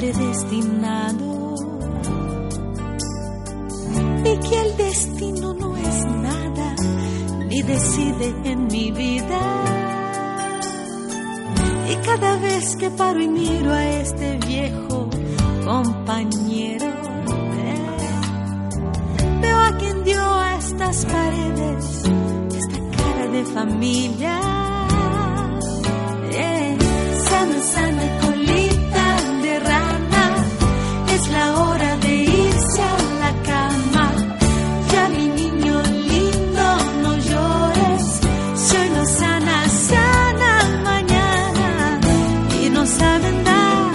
predestinado y que el destino no es nada ni decide en mi vida. Y cada vez que paro y miro a este viejo compañero, eh, veo a quien dio a estas paredes esta cara de familia. Es hora de irse a la cama, ya mi niño lindo no llores. Sueño sana, sana mañana y no saben dar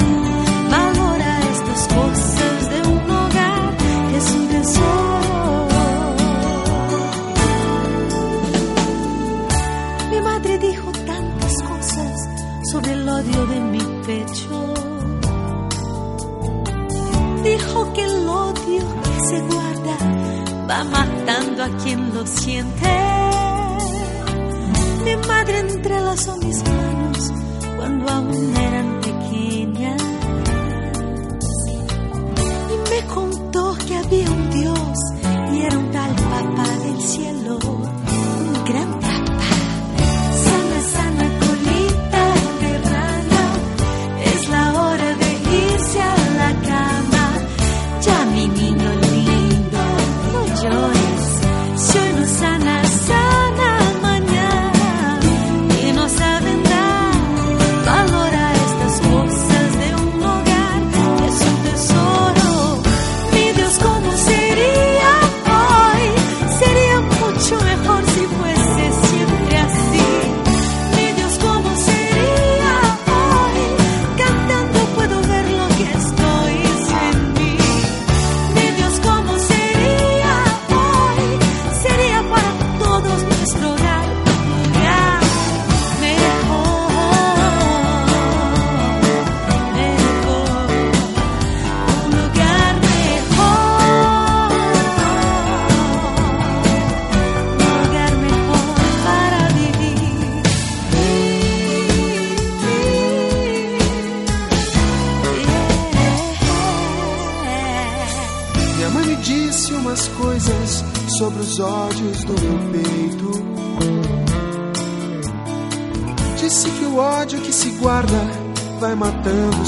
valor a estas cosas de un hogar que es un tesoro. Mi madre dijo tantas cosas sobre el odio de mi pecho. A quien lo siente. Mi madre entrelazó mis manos cuando aún eran pequeñas y me contó que había un Dios y era un tal papá del cielo,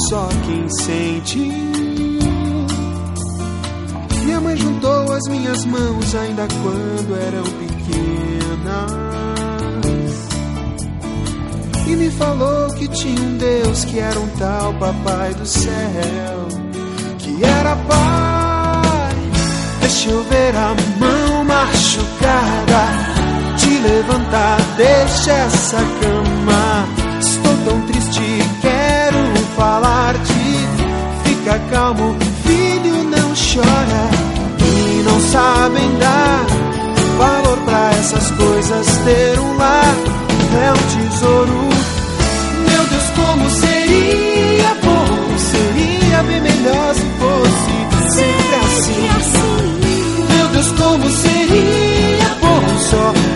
só quem sente. Minha mãe juntou as minhas mãos ainda quando eram pequenas e me falou que tinha um Deus que era um tal Papai do céu, que era Pai. Deixa eu ver a mão machucada te levantar, deixa essa cama. Fica calmo, filho, não chora. E não sabem dar valor para essas coisas. Ter um lar é um tesouro. Meu Deus, como seria bom, seria bem melhor se fosse sempre assim. Meu Deus, como seria bom, só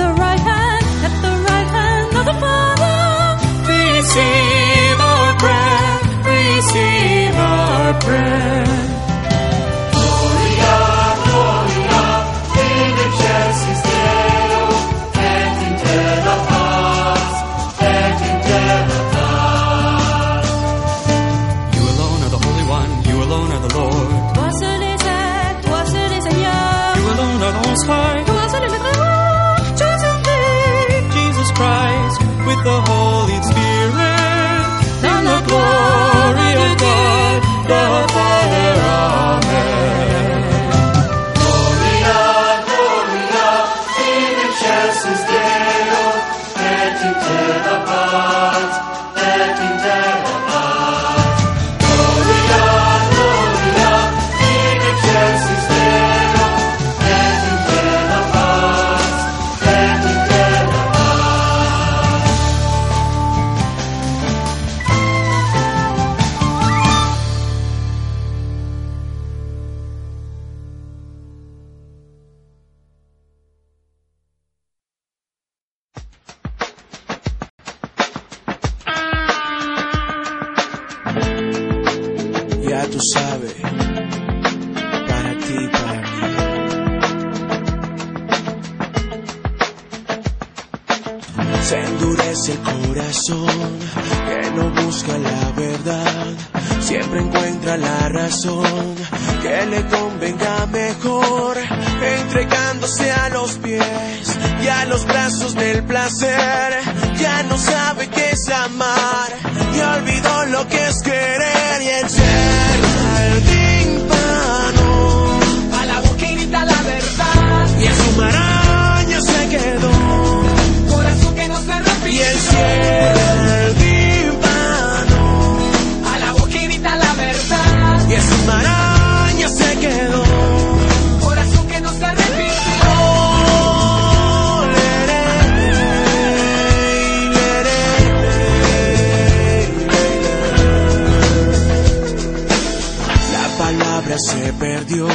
the right perdió,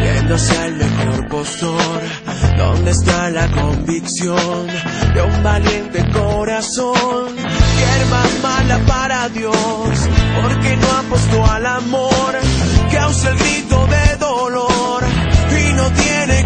viéndose el mejor postor. ¿Dónde está la convicción de un valiente corazón? Que más mala para Dios, porque no apostó al amor, causa el grito de dolor y no tiene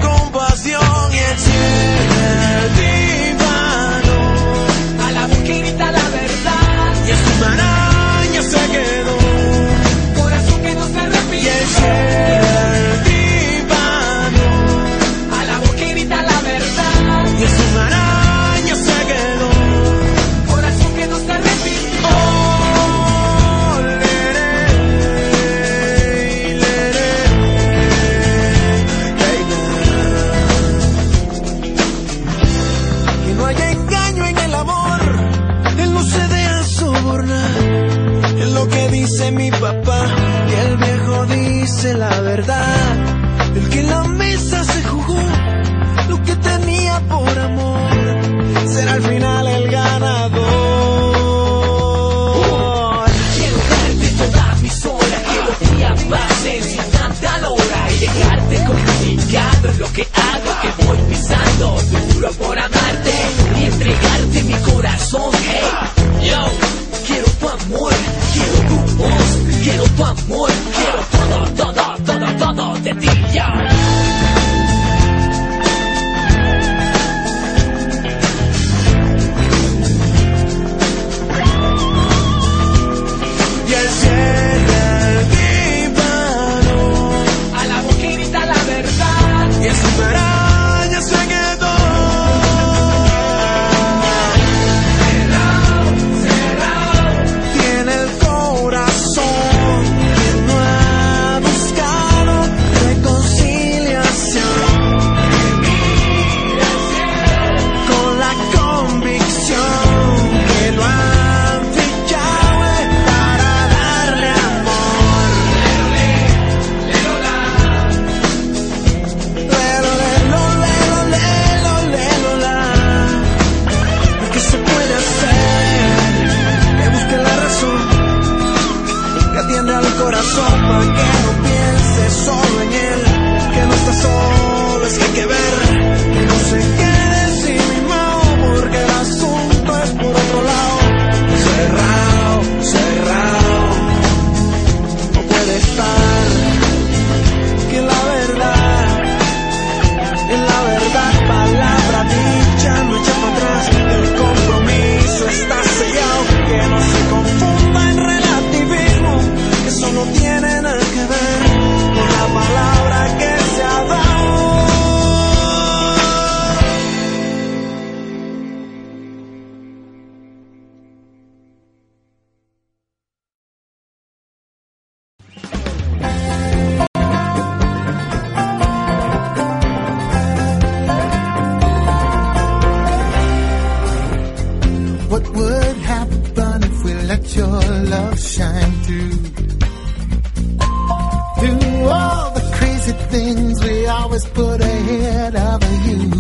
things we always put ahead of you.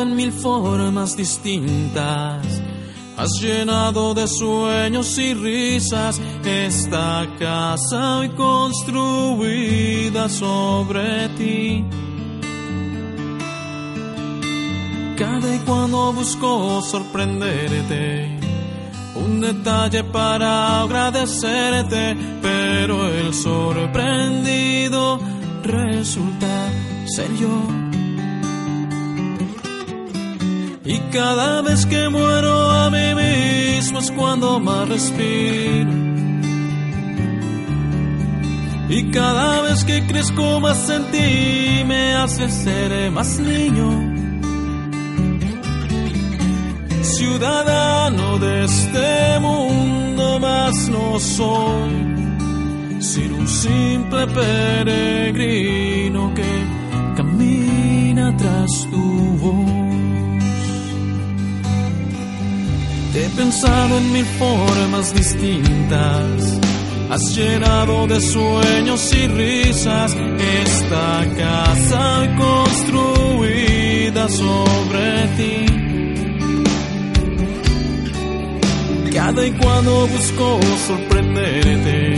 en mil formas distintas. Has llenado de sueños y risas esta casa hoy construida sobre ti. Cada y cuando busco sorprenderte, un detalle para agradecerte, pero el sorprendido resulta ser yo. Y cada vez que muero a mí mismo es cuando más respiro. Y cada vez que crezco más en ti me hace ser más niño. Ciudadano de este mundo más no soy, sino un simple peregrino que camina tras tu Te he pensado en mil formas distintas. Has llenado de sueños y risas esta casa construida sobre ti. Cada y cuando busco sorprenderte,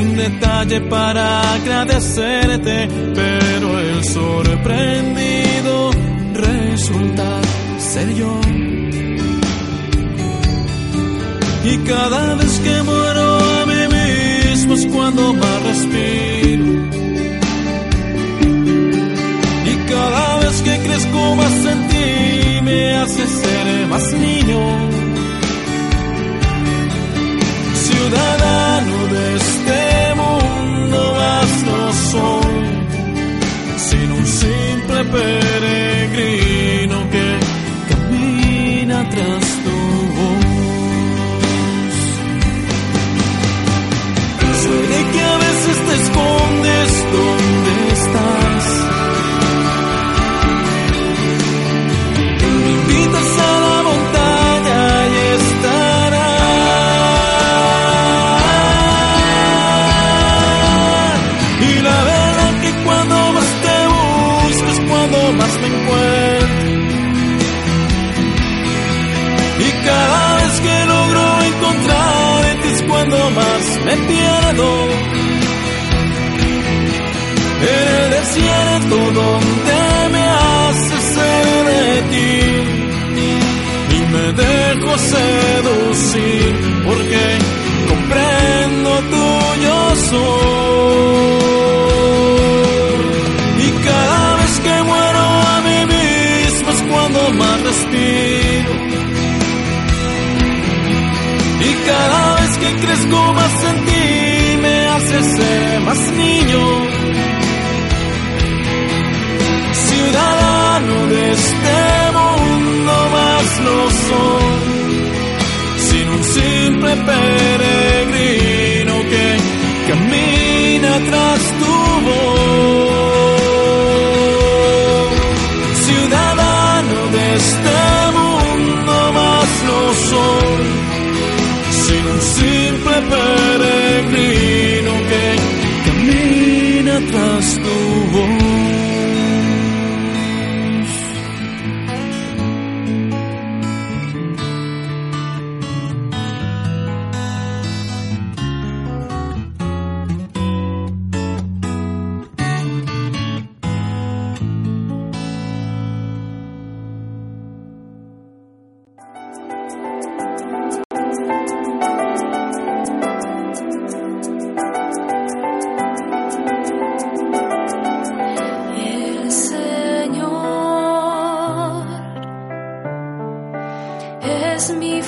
un detalle para agradecerte, pero el sorprendido resulta ser yo. Y cada vez que muero a mí mismo es cuando más respiro. Y cada vez que crezco más en ti me hace ser más niño. 做。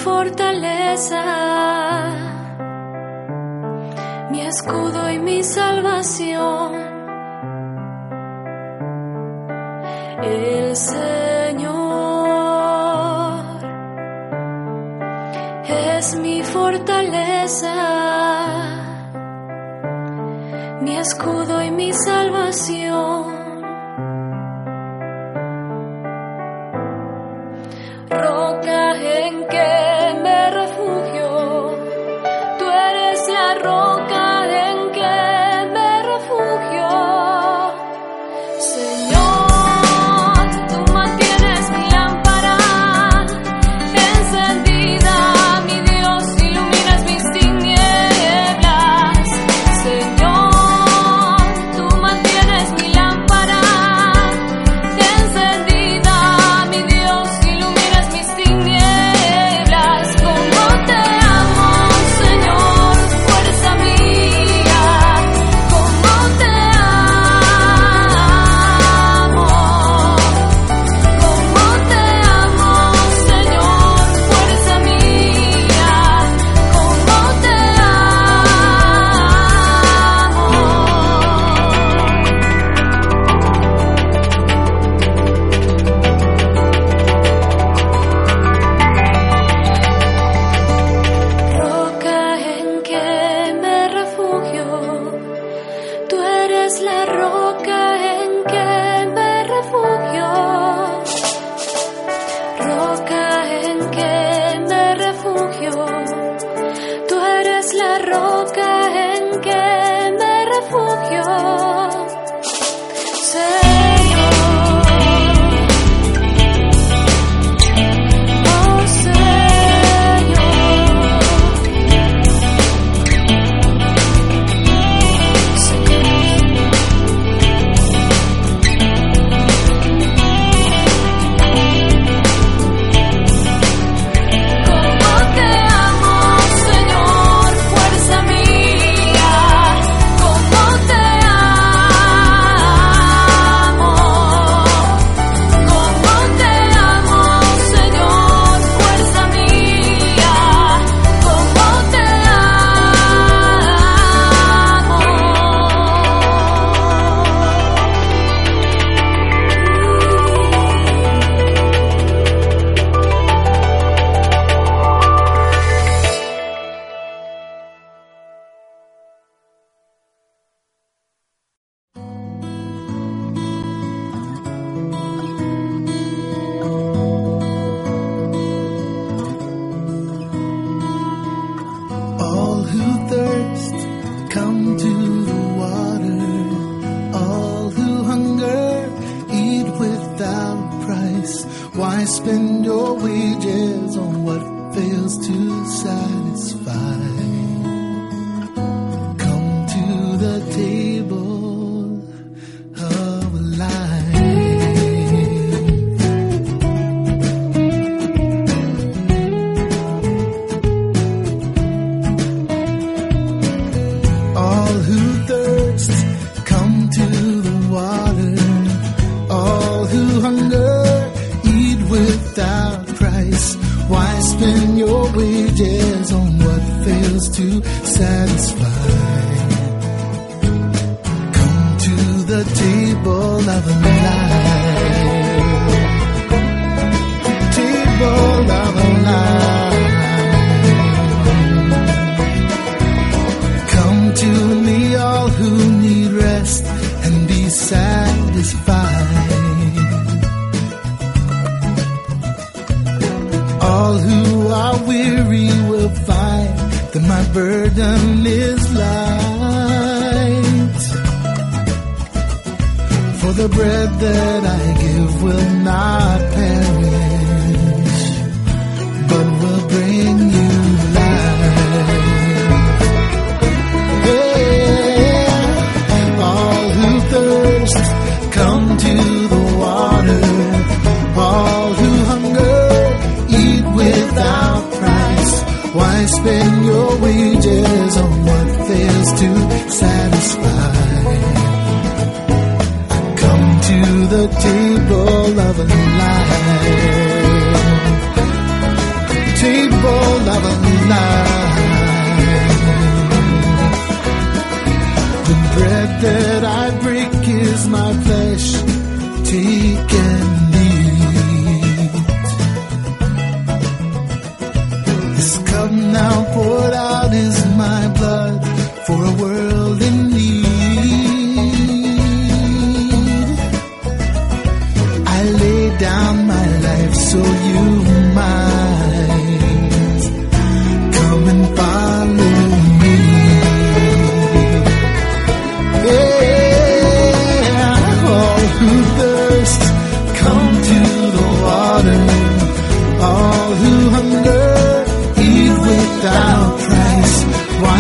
fortaleza, mi escudo y mi salvación.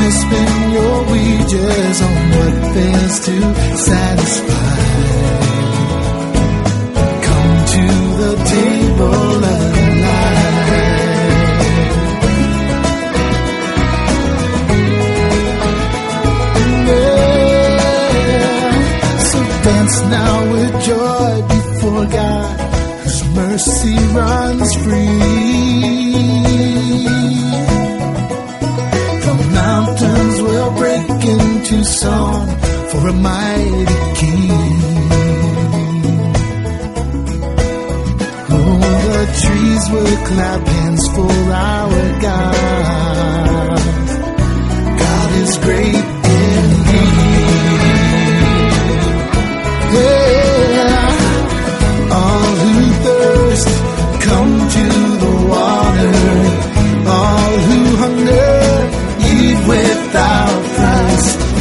to spend your wages on what fails to satisfy. Come to the table of life. Yeah. So dance now with joy before God, whose mercy runs free. song for a mighty king. Oh, the trees will clap hands for our God. God is great.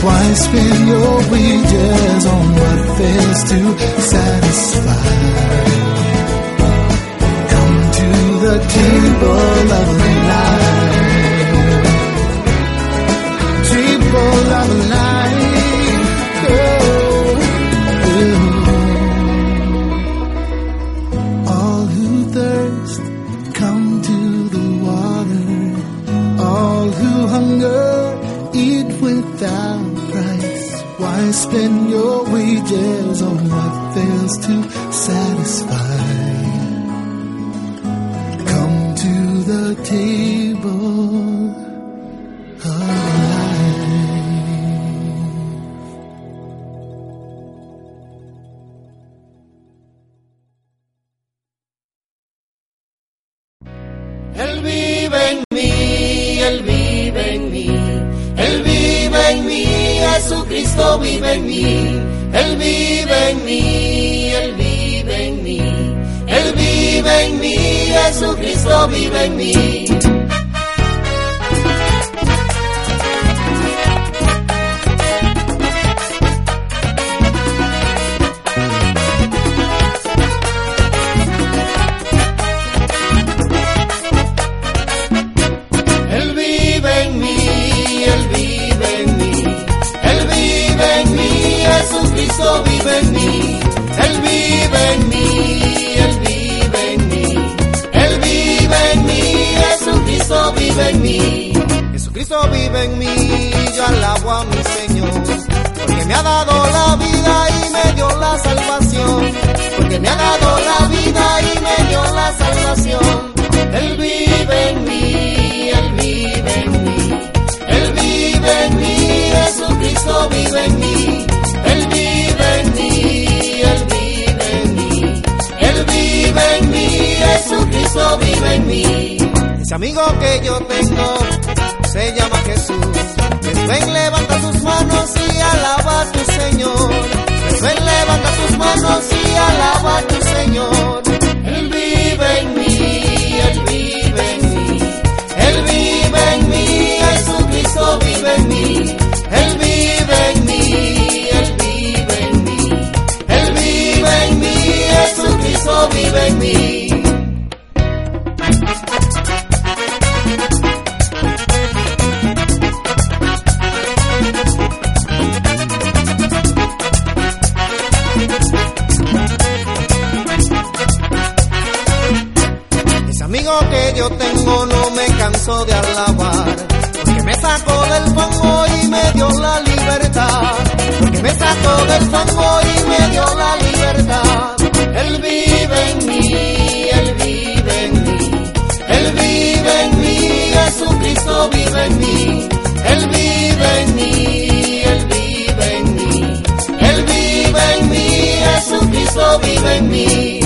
Why spend your wages on what fails to satisfy? Come to the table of spend your wages on what fails to satisfy. Come to the table. en mí. Ese amigo que yo tengo se llama Jesús. Pues ven, levanta tus manos y alaba a tu Señor. Pues ven, levanta tus manos y alaba a tu Señor. Él vive en mí, Él vive en mí. Él vive en mí, Jesucristo vive en mí. Él vive en mí, Él vive en mí. Él vive en mí, Jesucristo vive en mí. vive en mí.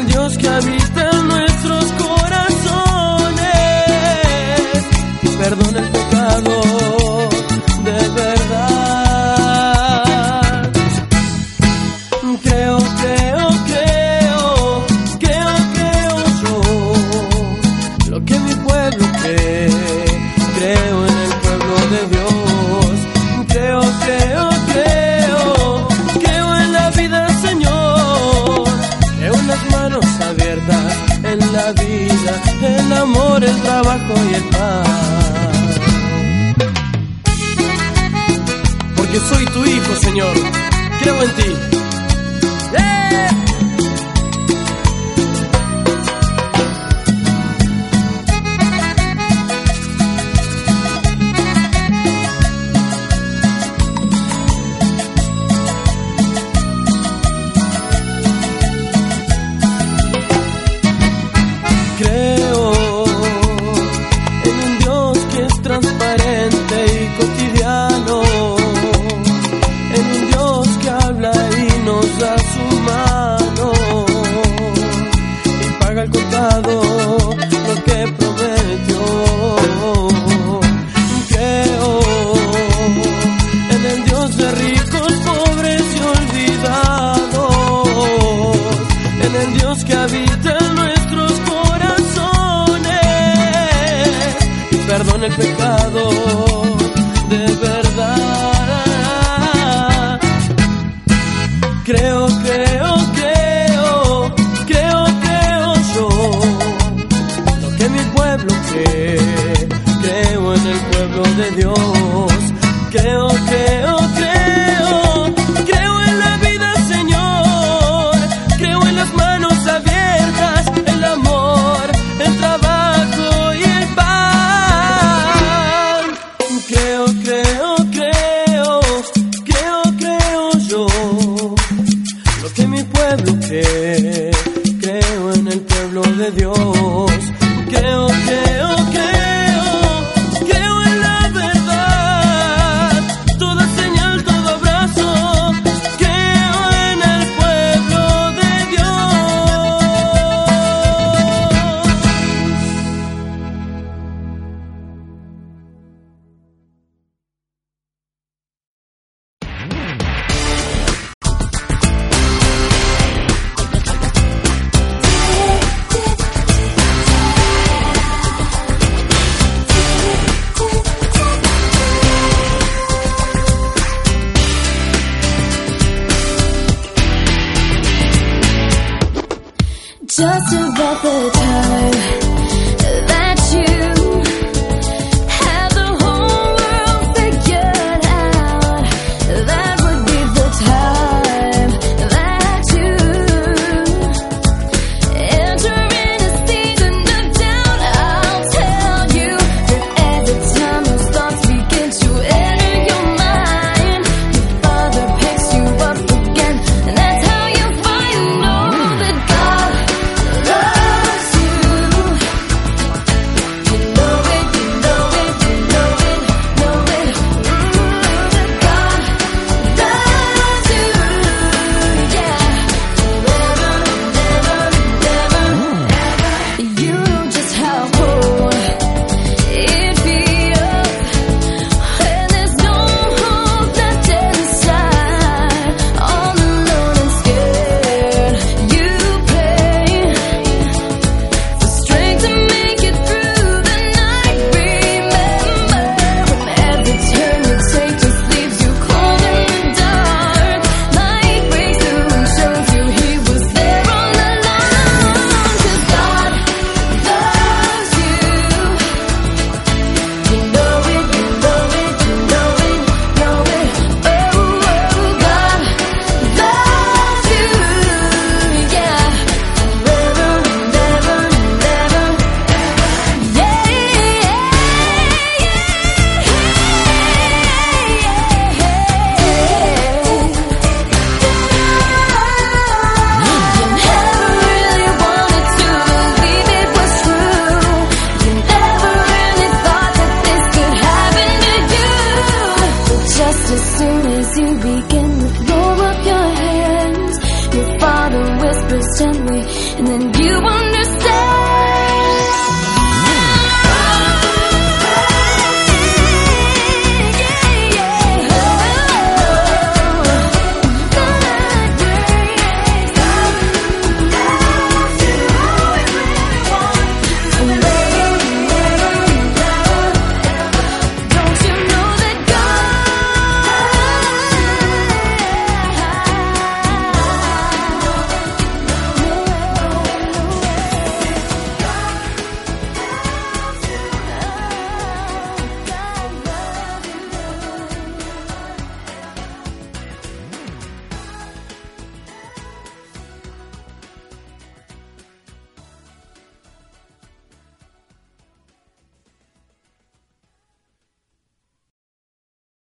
El Dios que habita